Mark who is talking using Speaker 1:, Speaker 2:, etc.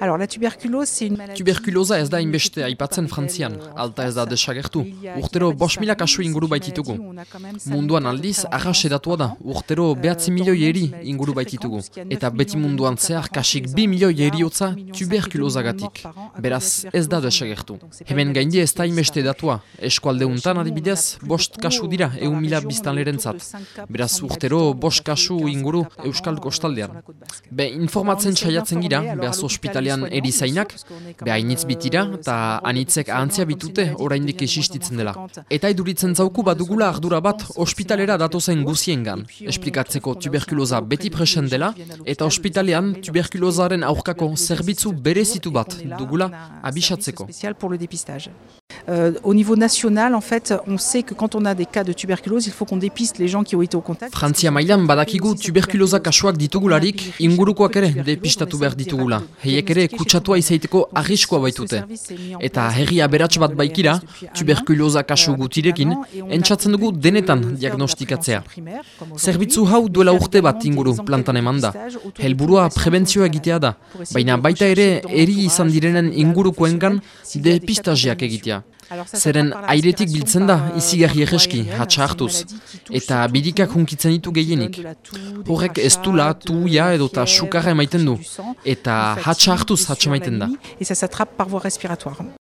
Speaker 1: Alors, la tuberculose, c'est une maladie...
Speaker 2: Tuberkuloza ez da inbeste aipatzen frantzian, alta ez da desagertu. Urtero bos mila kasu inguru baititugu. Munduan aldiz, arras edatua da, urtero behatzi milioi eri inguru baititugu. Eta beti munduan zehar kasik bi milioi eriotza tuberkulozagatik. Beraz, ez da desagertu. Hemen gaindi ez da inbeste datua. Eskualde untan adibidez, bost kasu dira egun mila biztan zat. Beraz, urtero bost kasu inguru euskal kostaldean. Be, informatzen saiatzen gira, behaz ospitalean erizainak, behainitz bitira, eta anitzek ahantzia bitute oraindik existitzen dela. Eta iduritzen zauku badugula ardura bat ospitalera datozen guziengan, esplikatzeko tuberkuloza beti presen dela, eta ospitalean tuberkulozaren aurkako zerbitzu berezitu bat dugula abisatzeko.
Speaker 1: Euh, au niveau national, en fait, on sait que quand on a des cas de tuberculose, il faut qu'on dépiste les gens qui ont été au contact.
Speaker 2: Frantzia mailan badakigu tuberkuloza kasuak ditugularik ingurukoak ere depistatu behar ditugula. Heiek ere kutsatua izaiteko arriskoa baitute. Eta herri aberats bat baikira, tuberkuloza kasu gutirekin, entzatzen dugu denetan diagnostikatzea. Zerbitzu hau duela urte bat inguru plantan eman da. Helburua prebentzioa egitea da, baina baita ere eri izan direnen ingurukoengan depistaziak egitea. Zeren airetik biltzen da izigarri egeski hatsa hartuz, eta bidikak hunkitzen ditu gehienik. Horrek ez du la, tuia edo eta sukarra emaiten du, eta hatsa hartuz hatsa emaiten da.